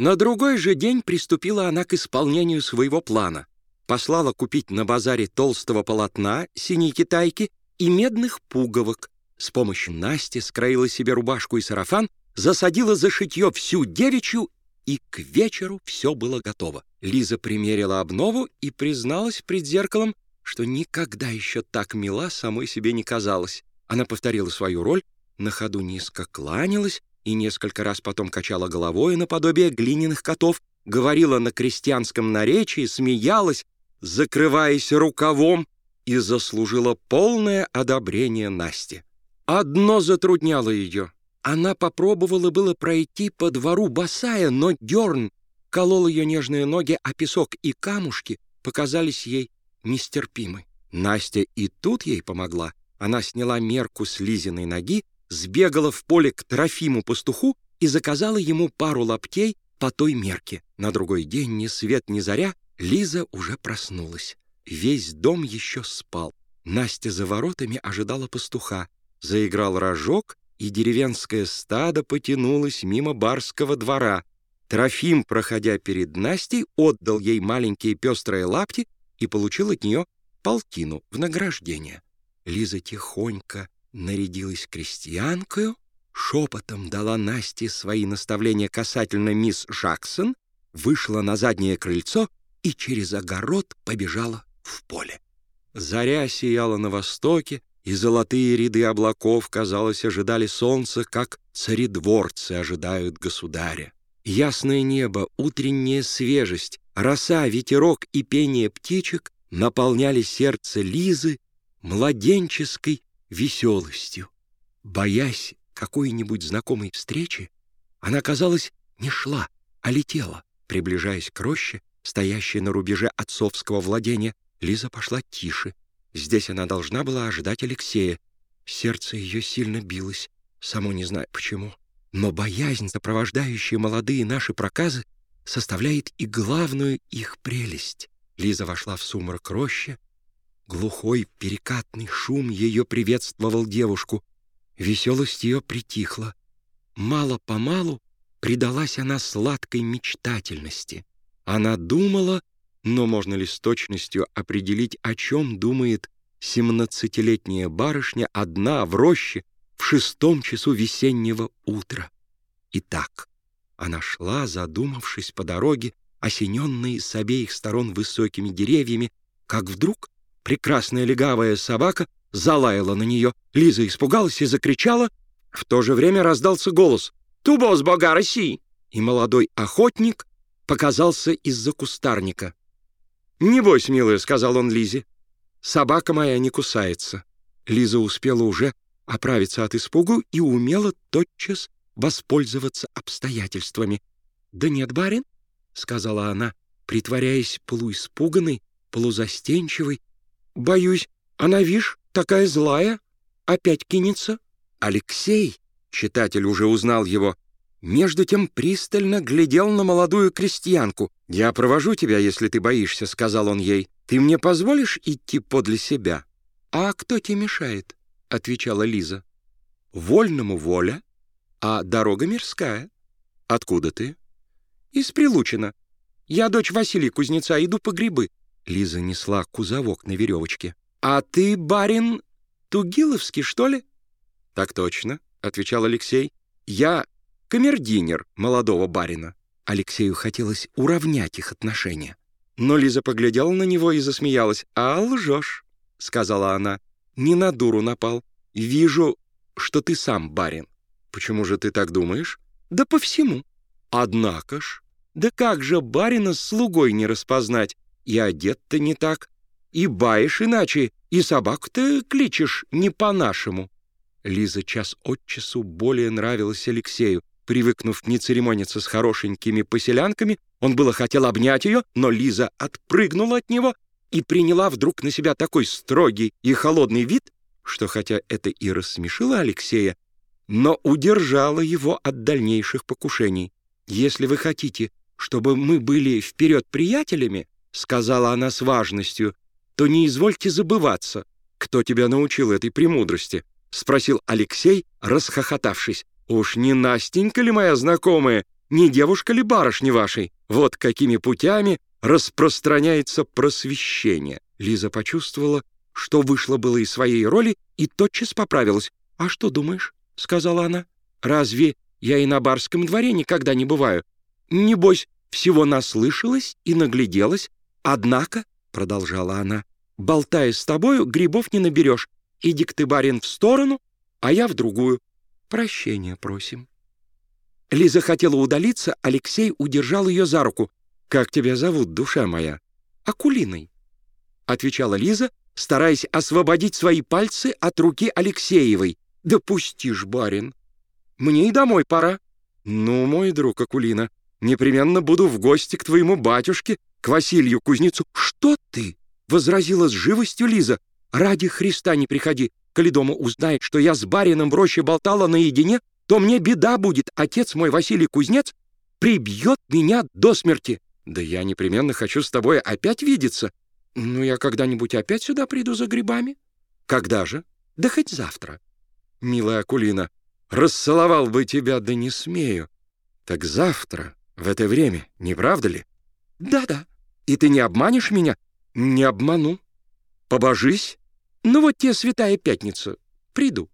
На другой же день приступила она к исполнению своего плана. Послала купить на базаре толстого полотна, синей китайки и медных пуговок. С помощью Насти скроила себе рубашку и сарафан, засадила за шитье всю девичью, и к вечеру все было готово. Лиза примерила обнову и призналась пред зеркалом, что никогда еще так мила самой себе не казалась. Она повторила свою роль, на ходу низко кланялась и несколько раз потом качала головой наподобие глиняных котов, говорила на крестьянском наречии, смеялась, закрываясь рукавом, и заслужила полное одобрение Насти. Одно затрудняло ее. Она попробовала было пройти по двору босая, но дерн колол ее нежные ноги, а песок и камушки показались ей нестерпимы. Настя и тут ей помогла. Она сняла мерку с Лизиной ноги, сбегала в поле к Трофиму пастуху и заказала ему пару лаптей по той мерке. На другой день ни свет ни заря Лиза уже проснулась. Весь дом еще спал. Настя за воротами ожидала пастуха. Заиграл рожок, и деревенское стадо потянулось мимо барского двора. Трофим, проходя перед Настей, отдал ей маленькие пестрые лапти и получил от нее полтину в награждение. Лиза тихонько нарядилась крестьянкою, шепотом дала Насте свои наставления касательно мисс Жаксон, вышла на заднее крыльцо и через огород побежала в поле. Заря сияла на востоке, и золотые ряды облаков, казалось, ожидали солнца, как царедворцы ожидают государя. Ясное небо, утренняя свежесть, роса, ветерок и пение птичек наполняли сердце Лизы младенческой веселостью. Боясь какой-нибудь знакомой встречи, она, казалось, не шла, а летела. Приближаясь к роще, стоящей на рубеже отцовского владения, Лиза пошла тише. Здесь она должна была ожидать Алексея. Сердце ее сильно билось, само не знаю почему. Но боязнь, сопровождающая молодые наши проказы, составляет и главную их прелесть. Лиза вошла в сумрак рощи. Глухой перекатный шум ее приветствовал девушку. Веселость ее притихла. Мало-помалу предалась она сладкой мечтательности. Она думала но можно ли с точностью определить, о чем думает семнадцатилетняя барышня одна в роще в шестом часу весеннего утра? Итак, она шла, задумавшись по дороге, осененной с обеих сторон высокими деревьями, как вдруг прекрасная легавая собака залаяла на нее. Лиза испугалась и закричала. В то же время раздался голос «Тубос бога России!» И молодой охотник показался из-за кустарника. «Небось, милая», — сказал он Лизе, — «собака моя не кусается». Лиза успела уже оправиться от испугу и умела тотчас воспользоваться обстоятельствами. «Да нет, барин», — сказала она, притворяясь полуиспуганной, полузастенчивой. «Боюсь, она, вишь, такая злая, опять кинется». Алексей, читатель уже узнал его, между тем пристально глядел на молодую крестьянку. «Я провожу тебя, если ты боишься», — сказал он ей. «Ты мне позволишь идти подле себя?» «А кто тебе мешает?» — отвечала Лиза. «Вольному воля, а дорога мирская». «Откуда ты?» «Из Прилучина. Я дочь Василия Кузнеца, иду по грибы». Лиза несла кузовок на веревочке. «А ты, барин, Тугиловский, что ли?» «Так точно», — отвечал Алексей. «Я камердинер молодого барина. Алексею хотелось уравнять их отношения. Но Лиза поглядела на него и засмеялась. «А лжешь», — сказала она. «Не на дуру напал. Вижу, что ты сам барин». «Почему же ты так думаешь?» «Да по всему». «Однако ж, да как же барина с слугой не распознать? И одет-то не так, и баешь иначе, и собаку-то кличешь не по-нашему». Лиза час от часу более нравилась Алексею, Привыкнув не церемониться с хорошенькими поселянками, он было хотел обнять ее, но Лиза отпрыгнула от него и приняла вдруг на себя такой строгий и холодный вид, что хотя это и рассмешило Алексея, но удержало его от дальнейших покушений. «Если вы хотите, чтобы мы были вперед приятелями, — сказала она с важностью, — то не извольте забываться. Кто тебя научил этой премудрости?» — спросил Алексей, расхохотавшись. Уж не Настенька ли моя знакомая Не девушка ли барышни вашей? Вот какими путями распространяется просвещение. Лиза почувствовала, что вышла было из своей роли и тотчас поправилась. «А что думаешь?» — сказала она. «Разве я и на барском дворе никогда не бываю? Небось, всего наслышалась и нагляделась. Однако, — продолжала она, — болтая с тобою, грибов не наберешь. Иди-ка ты, барин, в сторону, а я в другую. Прощения просим». Лиза хотела удалиться, Алексей удержал ее за руку. «Как тебя зовут, душа моя?» «Акулиной», — отвечала Лиза, стараясь освободить свои пальцы от руки Алексеевой. «Да пустишь, барин. Мне и домой пора». «Ну, мой друг Акулина, непременно буду в гости к твоему батюшке, к Василию Кузнецу». «Что ты?» — возразила с живостью Лиза. «Ради Христа не приходи. Коли дома узнает, что я с барином в роще болтала наедине, то мне беда будет. Отец мой, Василий Кузнец, прибьет меня до смерти. Да я непременно хочу с тобой опять видеться. Ну, я когда-нибудь опять сюда приду за грибами. Когда же? Да хоть завтра. Милая Акулина, расцеловал бы тебя, да не смею. Так завтра, в это время, не правда ли? Да-да. И ты не обманешь меня? Не обману. Побожись. Ну вот те святая пятница. Приду.